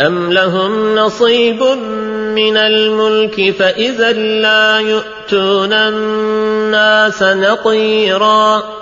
أم لهم نصيب من الملك فإذا لا يؤتون الناس نطيراً